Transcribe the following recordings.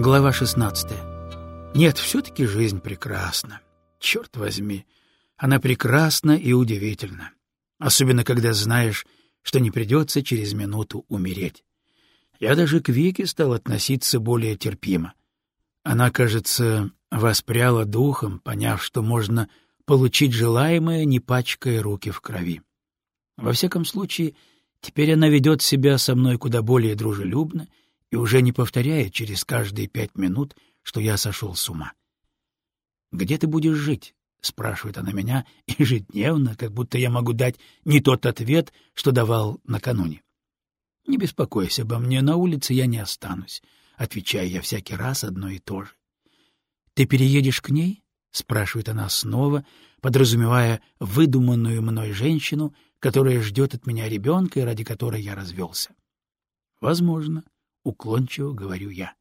Глава 16. Нет, все-таки жизнь прекрасна. Черт возьми, она прекрасна и удивительна. Особенно, когда знаешь, что не придется через минуту умереть. Я даже к Вике стал относиться более терпимо. Она, кажется, воспряла духом, поняв, что можно получить желаемое, не пачкая руки в крови. Во всяком случае, теперь она ведет себя со мной куда более дружелюбно и уже не повторяет через каждые пять минут, что я сошел с ума. «Где ты будешь жить?» — спрашивает она меня ежедневно, как будто я могу дать не тот ответ, что давал накануне. «Не беспокойся обо мне, на улице я не останусь», — отвечаю я всякий раз одно и то же. «Ты переедешь к ней?» — спрашивает она снова, подразумевая выдуманную мной женщину, которая ждет от меня ребенка и ради которой я развелся. «Возможно», — уклончиво говорю я.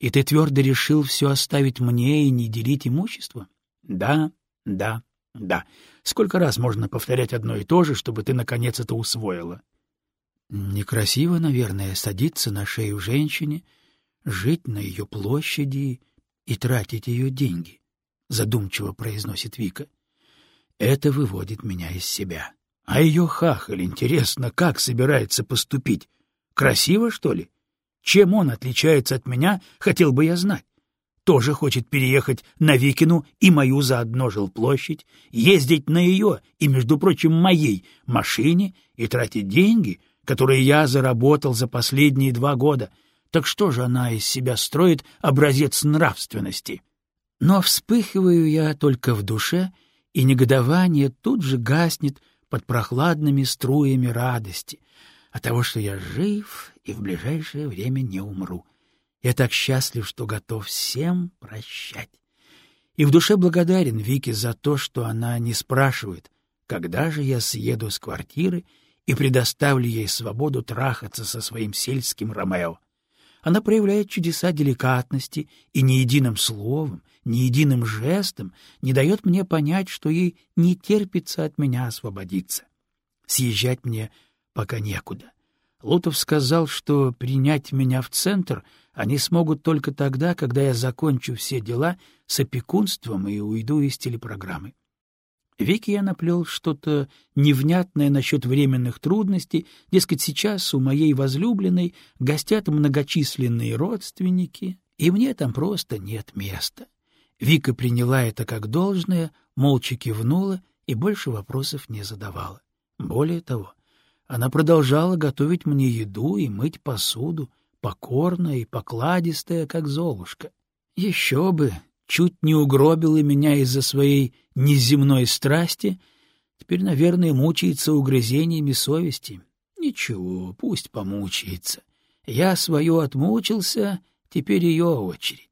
«И ты твердо решил все оставить мне и не делить имущество?» «Да, да, да. Сколько раз можно повторять одно и то же, чтобы ты наконец это усвоила?» Некрасиво, наверное, садиться на шею женщине, жить на ее площади и тратить ее деньги, — задумчиво произносит Вика. Это выводит меня из себя. А ее хахаль, интересно, как собирается поступить? Красиво, что ли? Чем он отличается от меня, хотел бы я знать. Тоже хочет переехать на Викину и мою заодно жилплощадь, ездить на ее и, между прочим, моей машине и тратить деньги, которые я заработал за последние два года. Так что же она из себя строит образец нравственности? Но вспыхиваю я только в душе, и негодование тут же гаснет под прохладными струями радости от того, что я жив и в ближайшее время не умру. Я так счастлив, что готов всем прощать. И в душе благодарен Вике за то, что она не спрашивает, когда же я съеду с квартиры и предоставлю ей свободу трахаться со своим сельским Ромео. Она проявляет чудеса деликатности и ни единым словом, ни единым жестом не дает мне понять, что ей не терпится от меня освободиться. Съезжать мне пока некуда. Лутов сказал, что принять меня в центр они смогут только тогда, когда я закончу все дела с опекунством и уйду из телепрограммы. Веки я наплел что-то невнятное насчет временных трудностей, дескать, сейчас у моей возлюбленной гостят многочисленные родственники, и мне там просто нет места. Вика приняла это как должное, молча кивнула и больше вопросов не задавала. Более того, она продолжала готовить мне еду и мыть посуду, покорная и покладистая, как Золушка. Еще бы, чуть не угробила меня из-за своей неземной страсти, теперь, наверное, мучается угрызениями совести. Ничего, пусть помучается. Я свое отмучился, теперь ее очередь.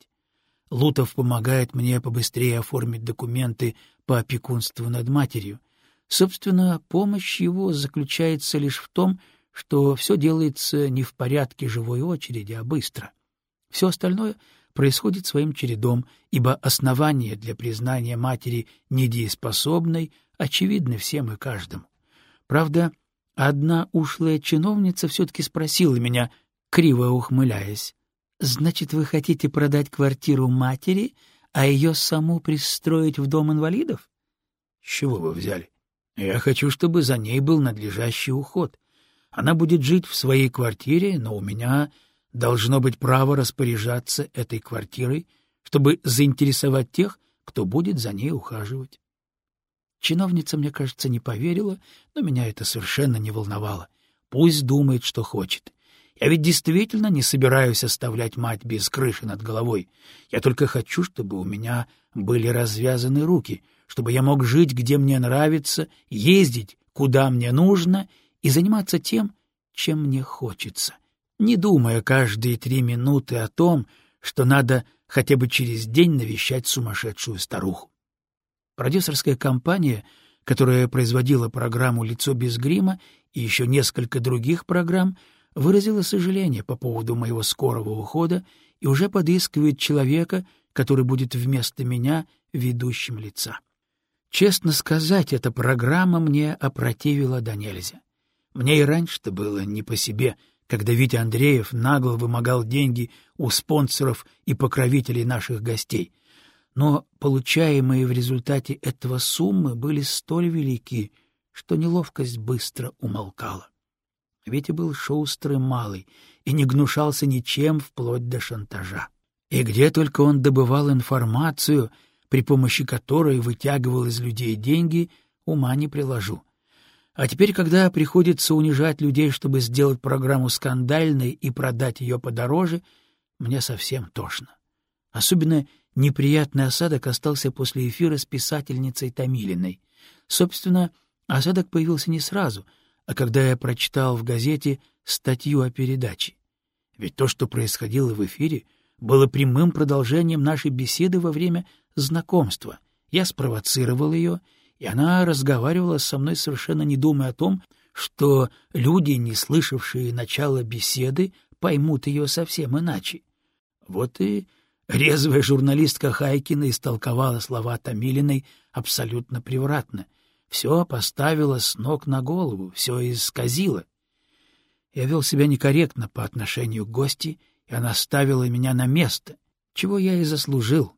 Лутов помогает мне побыстрее оформить документы по опекунству над матерью. Собственно, помощь его заключается лишь в том, что все делается не в порядке живой очереди, а быстро. Все остальное происходит своим чередом, ибо основания для признания матери недееспособной очевидны всем и каждому. Правда, одна ушлая чиновница все-таки спросила меня, криво ухмыляясь, «Значит, вы хотите продать квартиру матери, а ее саму пристроить в дом инвалидов?» «С чего вы взяли? Я хочу, чтобы за ней был надлежащий уход. Она будет жить в своей квартире, но у меня должно быть право распоряжаться этой квартирой, чтобы заинтересовать тех, кто будет за ней ухаживать. Чиновница, мне кажется, не поверила, но меня это совершенно не волновало. Пусть думает, что хочет. Я ведь действительно не собираюсь оставлять мать без крыши над головой. Я только хочу, чтобы у меня были развязаны руки, чтобы я мог жить, где мне нравится, ездить, куда мне нужно, и заниматься тем, чем мне хочется не думая каждые три минуты о том, что надо хотя бы через день навещать сумасшедшую старуху. Продюсерская компания, которая производила программу «Лицо без грима» и еще несколько других программ, выразила сожаление по поводу моего скорого ухода и уже подыскивает человека, который будет вместо меня ведущим лица. Честно сказать, эта программа мне опротивила до нельзя. Мне и раньше-то было не по себе — когда Витя Андреев нагло вымогал деньги у спонсоров и покровителей наших гостей. Но получаемые в результате этого суммы были столь велики, что неловкость быстро умолкала. Витя был шустрый малый и не гнушался ничем вплоть до шантажа. И где только он добывал информацию, при помощи которой вытягивал из людей деньги, ума не приложу. А теперь, когда приходится унижать людей, чтобы сделать программу скандальной и продать ее подороже, мне совсем тошно. Особенно неприятный осадок остался после эфира с писательницей Томилиной. Собственно, осадок появился не сразу, а когда я прочитал в газете статью о передаче. Ведь то, что происходило в эфире, было прямым продолжением нашей беседы во время знакомства. Я спровоцировал ее — и она разговаривала со мной совершенно не думая о том, что люди, не слышавшие начала беседы, поймут ее совсем иначе. Вот и резвая журналистка Хайкина истолковала слова Томилиной абсолютно превратно. Все поставила с ног на голову, все исказила. Я вел себя некорректно по отношению к гости, и она ставила меня на место, чего я и заслужил.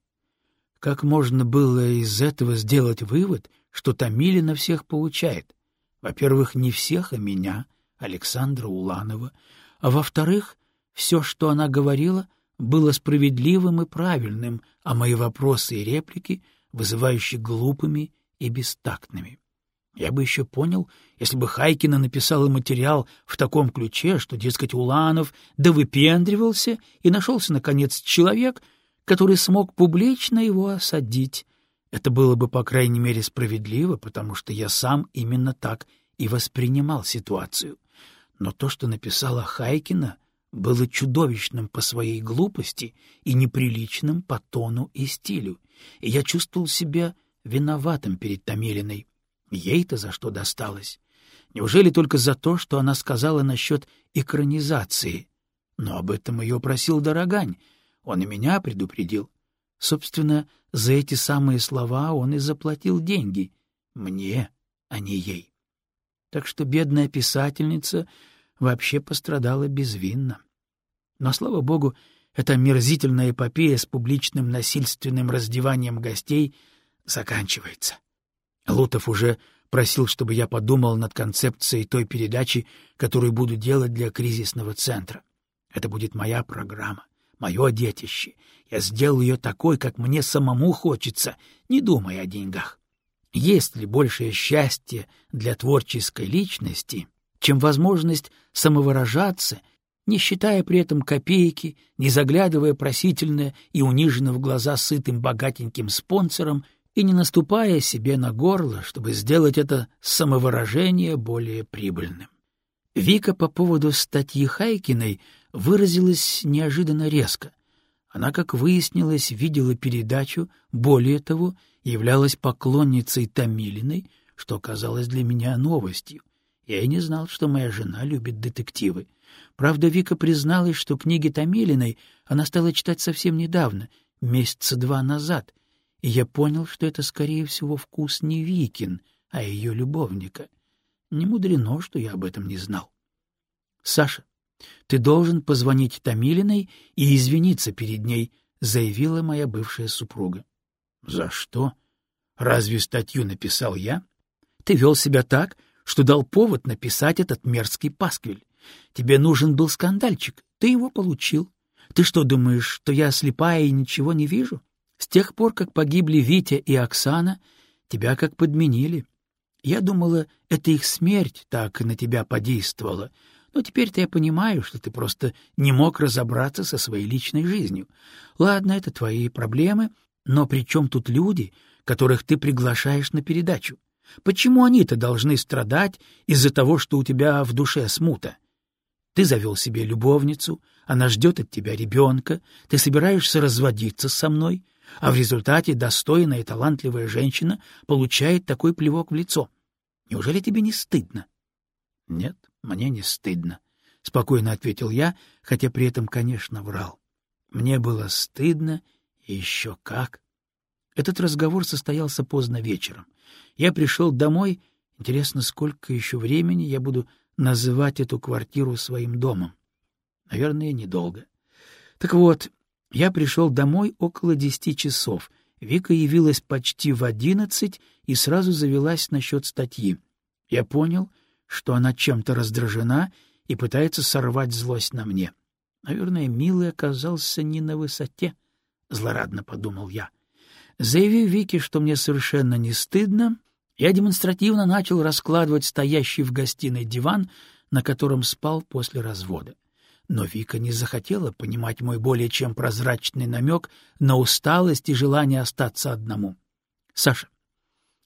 Как можно было из этого сделать вывод, что Томилина всех получает. Во-первых, не всех, а меня, Александра Уланова, а во-вторых, все, что она говорила, было справедливым и правильным, а мои вопросы и реплики вызывающие глупыми и бестактными. Я бы еще понял, если бы Хайкина написала материал в таком ключе, что, дескать, Уланов да выпендривался, и нашелся, наконец, человек, который смог публично его осадить, это было бы, по крайней мере, справедливо, потому что я сам именно так и воспринимал ситуацию. Но то, что написала Хайкина, было чудовищным по своей глупости и неприличным по тону и стилю, и я чувствовал себя виноватым перед Томилиной. Ей-то за что досталось? Неужели только за то, что она сказала насчет экранизации? Но об этом ее просил Дорогань, он и меня предупредил. Собственно, за эти самые слова он и заплатил деньги. Мне, а не ей. Так что бедная писательница вообще пострадала безвинно. Но, слава богу, эта мерзительная эпопея с публичным насильственным раздеванием гостей заканчивается. Лутов уже просил, чтобы я подумал над концепцией той передачи, которую буду делать для кризисного центра. Это будет моя программа мое детище. Я сделал ее такой, как мне самому хочется, не думая о деньгах. Есть ли большее счастье для творческой личности, чем возможность самовыражаться, не считая при этом копейки, не заглядывая просительно и униженно в глаза сытым богатеньким спонсорам и не наступая себе на горло, чтобы сделать это самовыражение более прибыльным. Вика по поводу статьи Хайкиной выразилась неожиданно резко. Она, как выяснилось, видела передачу, более того, являлась поклонницей Томилиной, что оказалось для меня новостью. Я и не знал, что моя жена любит детективы. Правда, Вика призналась, что книги Томилиной она стала читать совсем недавно, месяца два назад, и я понял, что это, скорее всего, вкус не Викин, а ее любовника. Не мудрено, что я об этом не знал. — Саша, ты должен позвонить Томилиной и извиниться перед ней, — заявила моя бывшая супруга. — За что? Разве статью написал я? Ты вел себя так, что дал повод написать этот мерзкий пасквиль. Тебе нужен был скандальчик, ты его получил. Ты что думаешь, что я слепая и ничего не вижу? С тех пор, как погибли Витя и Оксана, тебя как подменили. Я думала, это их смерть так на тебя подействовала, но теперь-то я понимаю, что ты просто не мог разобраться со своей личной жизнью. Ладно, это твои проблемы, но при чем тут люди, которых ты приглашаешь на передачу? Почему они-то должны страдать из-за того, что у тебя в душе смута? Ты завел себе любовницу, она ждет от тебя ребенка, ты собираешься разводиться со мной, а в результате достойная и талантливая женщина получает такой плевок в лицо. Неужели тебе не стыдно? Нет, мне не стыдно, — спокойно ответил я, хотя при этом, конечно, врал. Мне было стыдно, и еще как. Этот разговор состоялся поздно вечером. Я пришел домой, интересно, сколько еще времени я буду называть эту квартиру своим домом. Наверное, недолго. Так вот, я пришел домой около десяти часов. Вика явилась почти в одиннадцать и сразу завелась насчет статьи. Я понял, что она чем-то раздражена и пытается сорвать злость на мне. Наверное, милый оказался не на высоте, — злорадно подумал я. Заявив Вике, что мне совершенно не стыдно, я демонстративно начал раскладывать стоящий в гостиной диван, на котором спал после развода. Но Вика не захотела понимать мой более чем прозрачный намек на усталость и желание остаться одному. — Саша,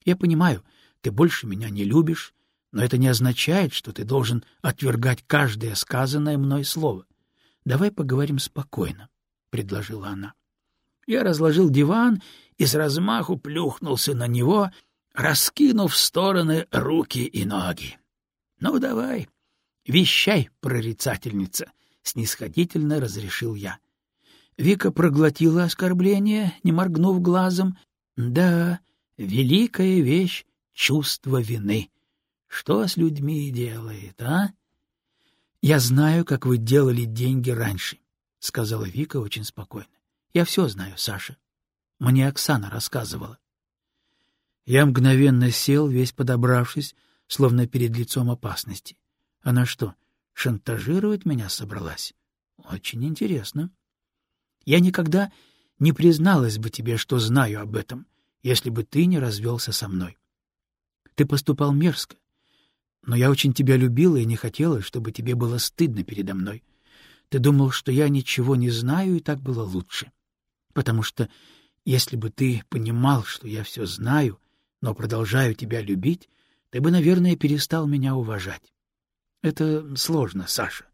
я понимаю, ты больше меня не любишь, но это не означает, что ты должен отвергать каждое сказанное мной слово. Давай поговорим спокойно, — предложила она. Я разложил диван и с размаху плюхнулся на него, раскинув в стороны руки и ноги. — Ну, давай, вещай, прорицательница, — снисходительно разрешил я. Вика проглотила оскорбление, не моргнув глазом. Да, великая вещь — чувство вины. Что с людьми делает, а? — Я знаю, как вы делали деньги раньше, — сказала Вика очень спокойно. — Я все знаю, Саша. Мне Оксана рассказывала. Я мгновенно сел, весь подобравшись, словно перед лицом опасности. Она что, шантажировать меня собралась? Очень интересно. Я никогда не призналась бы тебе, что знаю об этом, если бы ты не развелся со мной. Ты поступал мерзко, но я очень тебя любила и не хотела, чтобы тебе было стыдно передо мной. Ты думал, что я ничего не знаю, и так было лучше. Потому что если бы ты понимал, что я все знаю, но продолжаю тебя любить, ты бы, наверное, перестал меня уважать. Это сложно, Саша.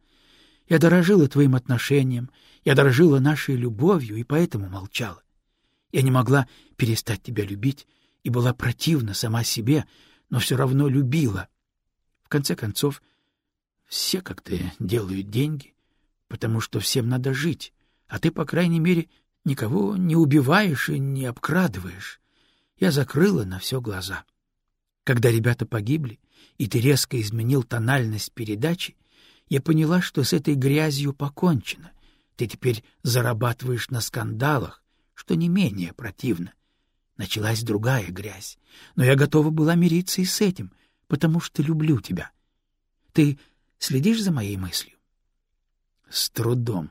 Я дорожила твоим отношением, я дорожила нашей любовью и поэтому молчала. Я не могла перестать тебя любить и была противна сама себе, но все равно любила. В конце концов, все как-то делают деньги, потому что всем надо жить, а ты, по крайней мере, никого не убиваешь и не обкрадываешь я закрыла на все глаза. Когда ребята погибли, и ты резко изменил тональность передачи, я поняла, что с этой грязью покончено. Ты теперь зарабатываешь на скандалах, что не менее противно. Началась другая грязь, но я готова была мириться и с этим, потому что люблю тебя. Ты следишь за моей мыслью? С трудом.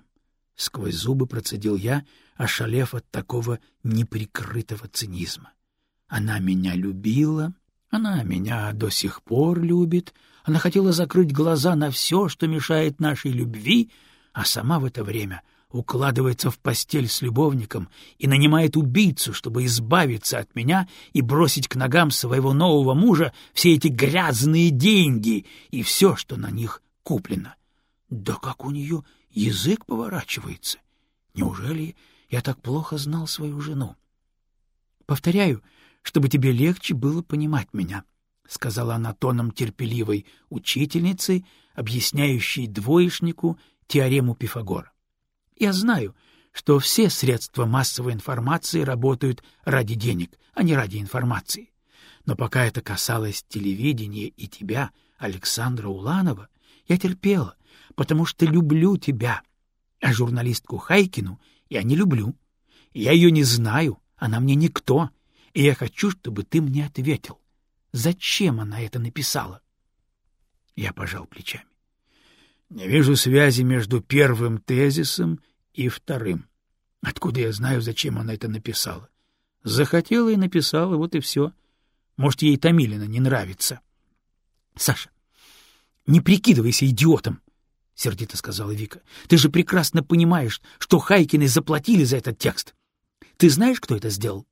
Сквозь зубы процедил я, ошалев от такого неприкрытого цинизма. Она меня любила, она меня до сих пор любит, она хотела закрыть глаза на все, что мешает нашей любви, а сама в это время укладывается в постель с любовником и нанимает убийцу, чтобы избавиться от меня и бросить к ногам своего нового мужа все эти грязные деньги и все, что на них куплено. Да как у нее язык поворачивается! Неужели я так плохо знал свою жену? Повторяю, чтобы тебе легче было понимать меня, — сказала она тоном терпеливой учительницы, объясняющей двоечнику теорему Пифагора. — Я знаю, что все средства массовой информации работают ради денег, а не ради информации. Но пока это касалось телевидения и тебя, Александра Уланова, я терпела, потому что люблю тебя. А журналистку Хайкину я не люблю. Я ее не знаю, она мне никто, и я хочу, чтобы ты мне ответил, зачем она это написала. Я пожал плечами. Не вижу связи между первым тезисом и вторым. Откуда я знаю, зачем она это написала? Захотела и написала, вот и все. Может, ей Томилина не нравится. — Саша, не прикидывайся идиотом, — сердито сказала Вика. — Ты же прекрасно понимаешь, что Хайкины заплатили за этот текст. Ты знаешь, кто это сделал?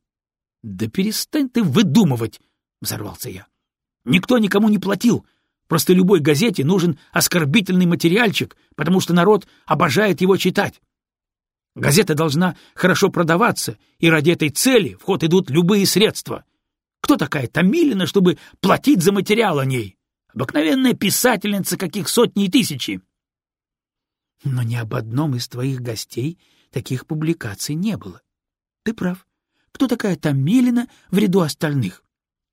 Да перестань ты выдумывать, взорвался я. Никто никому не платил. Просто любой газете нужен оскорбительный материальчик, потому что народ обожает его читать. Газета должна хорошо продаваться, и ради этой цели в ход идут любые средства. Кто такая Томилина, чтобы платить за материал о ней? Обыкновенная писательница, каких сотни и тысячи. Но ни об одном из твоих гостей таких публикаций не было. Ты прав. Кто такая Томилина в ряду остальных?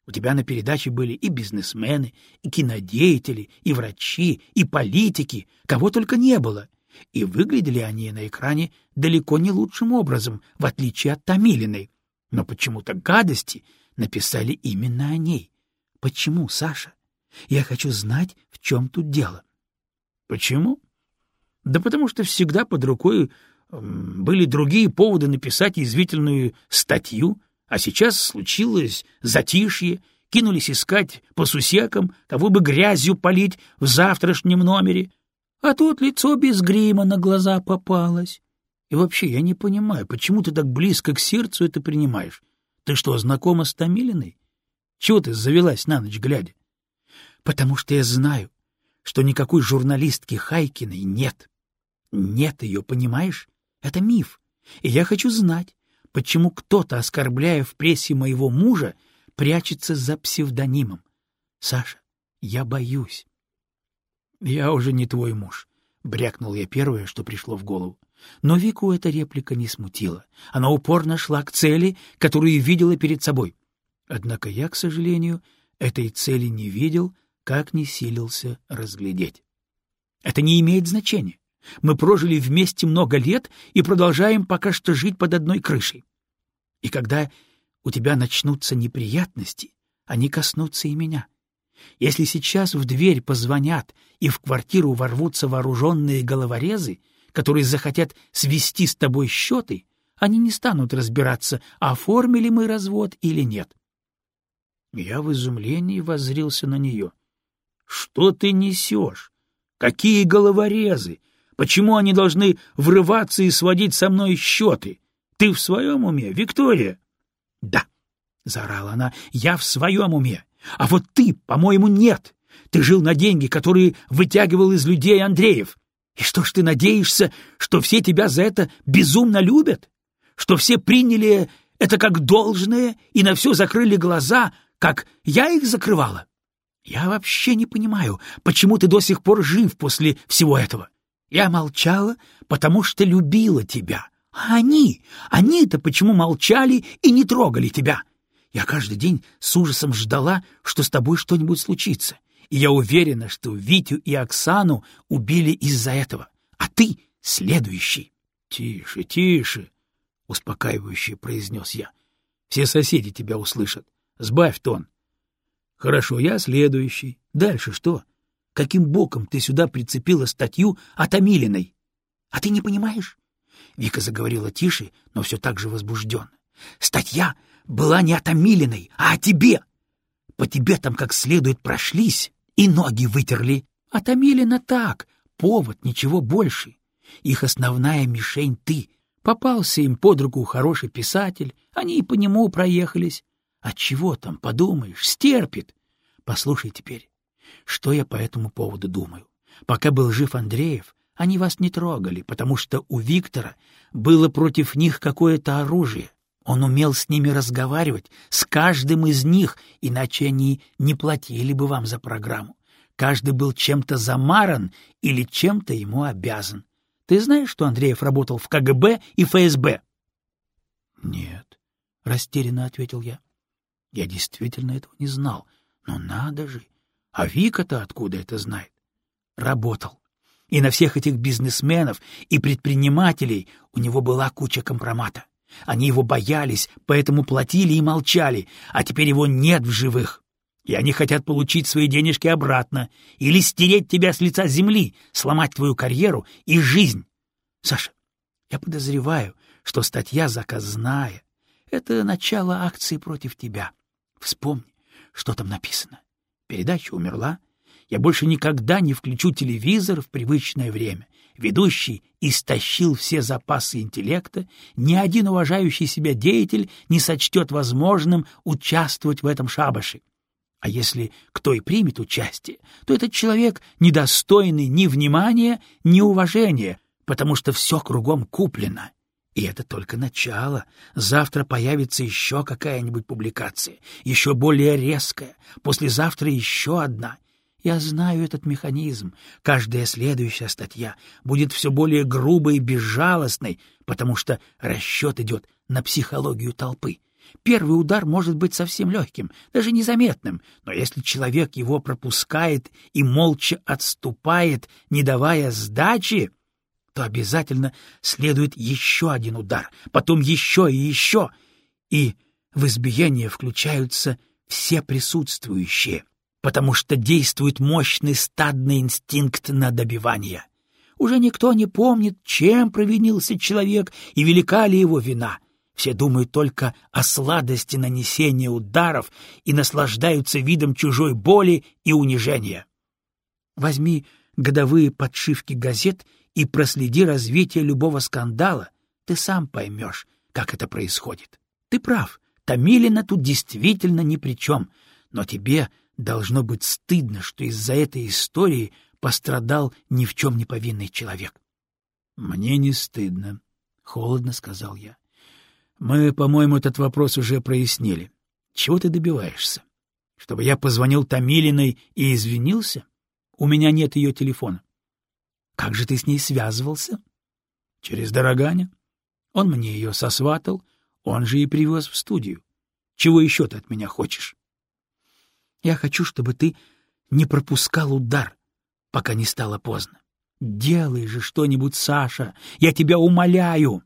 У тебя на передаче были и бизнесмены, и кинодеятели, и врачи, и политики, кого только не было. И выглядели они на экране далеко не лучшим образом, в отличие от Томилиной. Но почему-то гадости написали именно о ней. Почему, Саша? Я хочу знать, в чем тут дело. Почему? Да потому что всегда под рукой были другие поводы написать язвительную статью, а сейчас случилось затишье, кинулись искать по сусекам, кого бы грязью полить в завтрашнем номере. А тут лицо без грима на глаза попалось. И вообще, я не понимаю, почему ты так близко к сердцу это принимаешь? Ты что, знакома с Томилиной? Чего ты завелась на ночь глядя? Потому что я знаю, что никакой журналистки Хайкиной нет. Нет ее, понимаешь? Это миф. И я хочу знать, почему кто-то, оскорбляя в прессе моего мужа, прячется за псевдонимом. Саша, я боюсь. Я уже не твой муж, брякнул я первое, что пришло в голову. Но Вику эта реплика не смутила. Она упорно шла к цели, которую видела перед собой. Однако я, к сожалению, этой цели не видел, как не силился разглядеть. Это не имеет значения. Мы прожили вместе много лет и продолжаем пока что жить под одной крышей. И когда у тебя начнутся неприятности, они коснутся и меня. Если сейчас в дверь позвонят и в квартиру ворвутся вооруженные головорезы, которые захотят свести с тобой счеты, они не станут разбираться, оформили мы развод или нет. Я в изумлении воззрился на нее. — Что ты несешь? Какие головорезы? Почему они должны врываться и сводить со мной счеты? Ты в своем уме, Виктория? — Да, — заорала она, — я в своем уме. А вот ты, по-моему, нет. Ты жил на деньги, которые вытягивал из людей Андреев. И что ж ты надеешься, что все тебя за это безумно любят? Что все приняли это как должное и на все закрыли глаза, как я их закрывала? Я вообще не понимаю, почему ты до сих пор жив после всего этого. Я молчала, потому что любила тебя. А они, они-то почему молчали и не трогали тебя? Я каждый день с ужасом ждала, что с тобой что-нибудь случится. И я уверена, что Витю и Оксану убили из-за этого. А ты следующий. — Тише, тише, — успокаивающе произнес я. — Все соседи тебя услышат. Сбавь тон. — Хорошо, я следующий. Дальше что? Каким боком ты сюда прицепила статью о Томилиной? А ты не понимаешь? Вика заговорила тише, но все так же возбужденно. Статья была не о Томилиной, а о тебе. По тебе там как следует прошлись и ноги вытерли. А Томилина так, повод, ничего больше. Их основная мишень — ты. Попался им под руку хороший писатель, они и по нему проехались. А чего там, подумаешь, стерпит. Послушай теперь, что я по этому поводу думаю. Пока был жив Андреев, они вас не трогали, потому что у Виктора было против них какое-то оружие. Он умел с ними разговаривать, с каждым из них, иначе они не платили бы вам за программу. Каждый был чем-то замаран или чем-то ему обязан. Ты знаешь, что Андреев работал в КГБ и ФСБ? — Нет, — растерянно ответил я. Я действительно этого не знал. Но надо же! А Вика-то откуда это знает? Работал. И на всех этих бизнесменов и предпринимателей у него была куча компромата. Они его боялись, поэтому платили и молчали, а теперь его нет в живых. И они хотят получить свои денежки обратно или стереть тебя с лица земли, сломать твою карьеру и жизнь. Саша, я подозреваю, что статья заказная — это начало акции против тебя. Вспомни, что там написано. Передача умерла. Я больше никогда не включу телевизор в привычное время. Ведущий истощил все запасы интеллекта, ни один уважающий себя деятель не сочтет возможным участвовать в этом шабаше. А если кто и примет участие, то этот человек недостойный ни внимания, ни уважения, потому что все кругом куплено. И это только начало. Завтра появится еще какая-нибудь публикация, еще более резкая, послезавтра еще одна. Я знаю этот механизм. Каждая следующая статья будет все более грубой и безжалостной, потому что расчет идет на психологию толпы. Первый удар может быть совсем легким, даже незаметным, но если человек его пропускает и молча отступает, не давая сдачи, то обязательно следует еще один удар, потом еще и еще, и в избиение включаются все присутствующие, потому что действует мощный стадный инстинкт на добивание. Уже никто не помнит, чем провинился человек и велика ли его вина. Все думают только о сладости нанесения ударов и наслаждаются видом чужой боли и унижения. Возьми годовые подшивки газет и проследи развитие любого скандала, ты сам поймешь, как это происходит. Ты прав, Томилина тут действительно ни при чем, но тебе должно быть стыдно, что из-за этой истории пострадал ни в чем не повинный человек. — Мне не стыдно, — холодно сказал я. — Мы, по-моему, этот вопрос уже прояснили. Чего ты добиваешься? Чтобы я позвонил Томилиной и извинился? У меня нет ее телефона. Как же ты с ней связывался? Через Дороганя. Он мне ее сосватал, он же и привез в студию. Чего еще ты от меня хочешь? Я хочу, чтобы ты не пропускал удар, пока не стало поздно. Делай же что-нибудь, Саша, я тебя умоляю.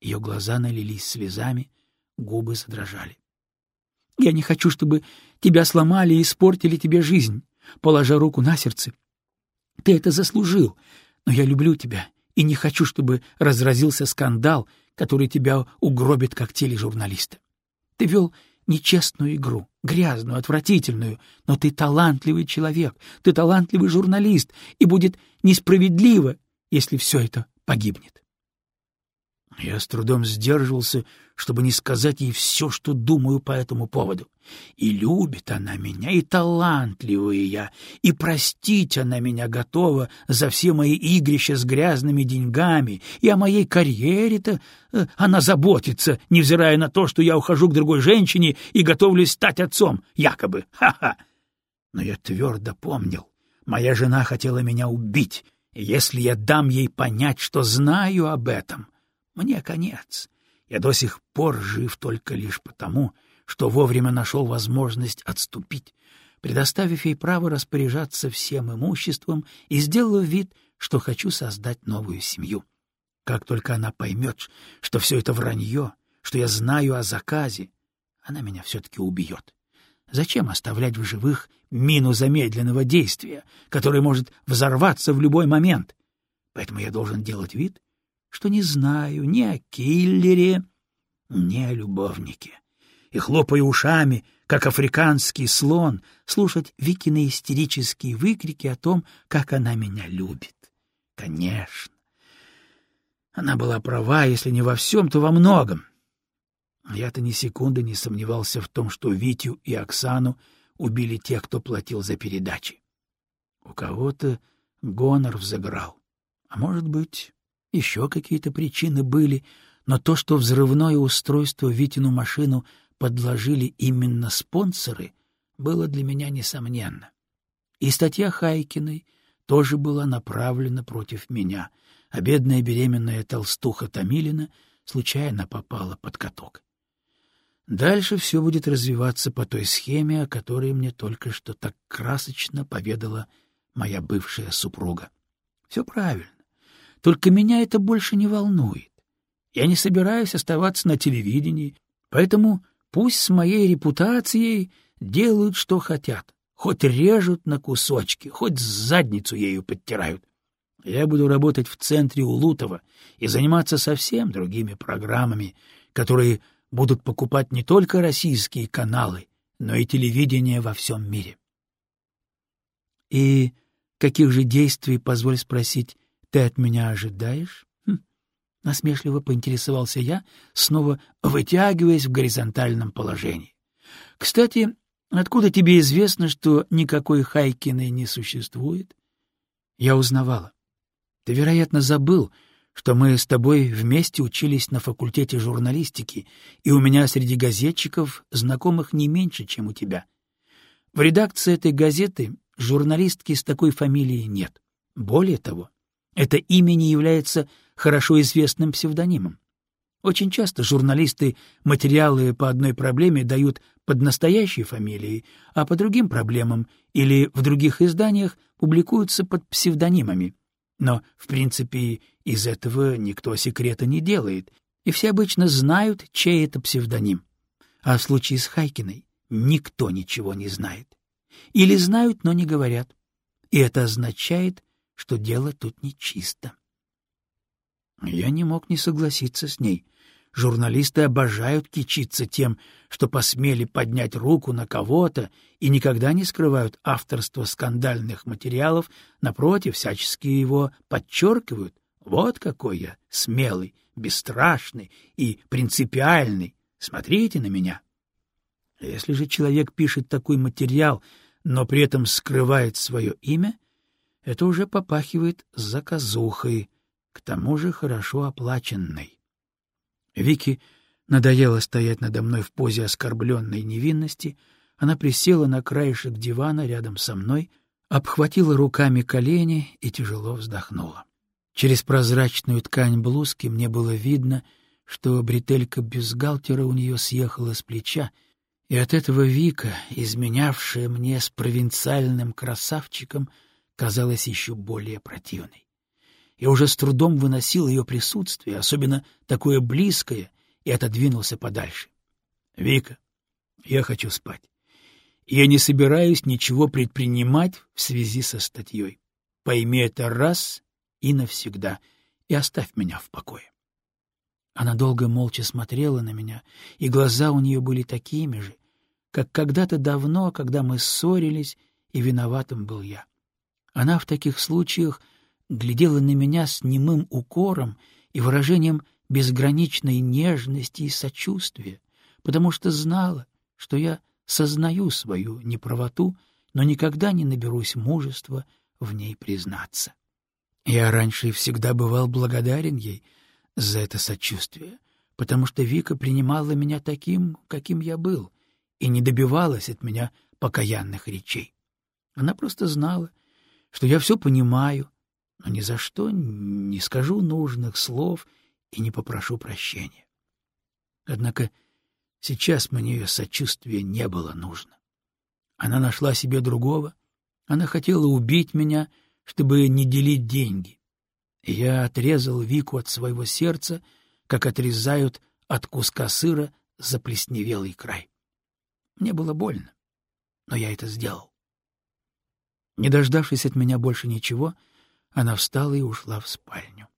Ее глаза налились слезами, губы задрожали. Я не хочу, чтобы тебя сломали и испортили тебе жизнь. Положа руку на сердце, ты это заслужил, но я люблю тебя и не хочу, чтобы разразился скандал, который тебя угробит как тележурналиста. Ты вел нечестную игру, грязную, отвратительную, но ты талантливый человек, ты талантливый журналист, и будет несправедливо, если все это погибнет. Я с трудом сдерживался, чтобы не сказать ей все, что думаю по этому поводу. И любит она меня, и талантливая я, и простить она меня готова за все мои игрища с грязными деньгами, и о моей карьере-то э, она заботится, невзирая на то, что я ухожу к другой женщине и готовлюсь стать отцом, якобы. Ха-ха! Но я твердо помнил, моя жена хотела меня убить, если я дам ей понять, что знаю об этом, мне конец. Я до сих пор жив только лишь потому, что вовремя нашел возможность отступить, предоставив ей право распоряжаться всем имуществом и сделав вид, что хочу создать новую семью. Как только она поймет, что все это вранье, что я знаю о заказе, она меня все-таки убьет. Зачем оставлять в живых мину замедленного действия, которая может взорваться в любой момент? Поэтому я должен делать вид, что не знаю ни о киллере, ни о любовнике. И, хлопая ушами, как африканский слон, слушать Викины истерические выкрики о том, как она меня любит. Конечно. Она была права, если не во всем, то во многом. Я-то ни секунды не сомневался в том, что Витю и Оксану убили те, кто платил за передачи. У кого-то гонор взыграл, а может быть, еще какие-то причины были, но то, что взрывное устройство Витину машину подложили именно спонсоры, было для меня несомненно. И статья Хайкиной тоже была направлена против меня, а бедная беременная толстуха Томилина случайно попала под каток. Дальше все будет развиваться по той схеме, о которой мне только что так красочно поведала моя бывшая супруга. Все правильно. Только меня это больше не волнует. Я не собираюсь оставаться на телевидении, поэтому пусть с моей репутацией делают, что хотят. Хоть режут на кусочки, хоть задницу ею подтирают. Я буду работать в центре Улутова и заниматься совсем другими программами, которые будут покупать не только российские каналы, но и телевидение во всем мире. И каких же действий, позволь спросить, ты от меня ожидаешь? Хм. Насмешливо поинтересовался я, снова вытягиваясь в горизонтальном положении. Кстати, откуда тебе известно, что никакой Хайкиной не существует? Я узнавала. Ты, вероятно, забыл, что мы с тобой вместе учились на факультете журналистики, и у меня среди газетчиков знакомых не меньше, чем у тебя. В редакции этой газеты журналистки с такой фамилией нет. Более того, это имя не является хорошо известным псевдонимом. Очень часто журналисты материалы по одной проблеме дают под настоящей фамилией, а по другим проблемам или в других изданиях публикуются под псевдонимами. Но, в принципе, из этого никто секрета не делает, и все обычно знают, чей это псевдоним. А в случае с Хайкиной никто ничего не знает. Или знают, но не говорят. И это означает, что дело тут нечисто. Я не мог не согласиться с ней. Журналисты обожают кичиться тем, что посмели поднять руку на кого-то и никогда не скрывают авторство скандальных материалов, напротив, всячески его подчеркивают. Вот какой я смелый, бесстрашный и принципиальный. Смотрите на меня. Если же человек пишет такой материал, но при этом скрывает свое имя, это уже попахивает заказухой, к тому же хорошо оплаченной. Вики надоело стоять надо мной в позе оскорбленной невинности, она присела на краешек дивана рядом со мной, обхватила руками колени и тяжело вздохнула. Через прозрачную ткань блузки мне было видно, что бретелька бюстгальтера у нее съехала с плеча, и от этого Вика, изменявшая мне с провинциальным красавчиком, казалась еще более противной. Я уже с трудом выносил ее присутствие, особенно такое близкое, и отодвинулся подальше. — Вика, я хочу спать. Я не собираюсь ничего предпринимать в связи со статьей. Пойми это раз и навсегда, и оставь меня в покое. Она долго молча смотрела на меня, и глаза у нее были такими же, как когда-то давно, когда мы ссорились, и виноватым был я. Она в таких случаях глядела на меня с немым укором и выражением безграничной нежности и сочувствия, потому что знала, что я сознаю свою неправоту, но никогда не наберусь мужества в ней признаться. Я раньше всегда бывал благодарен ей за это сочувствие, потому что Вика принимала меня таким, каким я был, и не добивалась от меня покаянных речей. Она просто знала, что я все понимаю, но ни за что не скажу нужных слов и не попрошу прощения. Однако сейчас мне ее сочувствие не было нужно. Она нашла себе другого, она хотела убить меня, чтобы не делить деньги. И я отрезал Вику от своего сердца, как отрезают от куска сыра заплесневелый край. Мне было больно, но я это сделал. Не дождавшись от меня больше ничего, — она встала и ушла в спальню.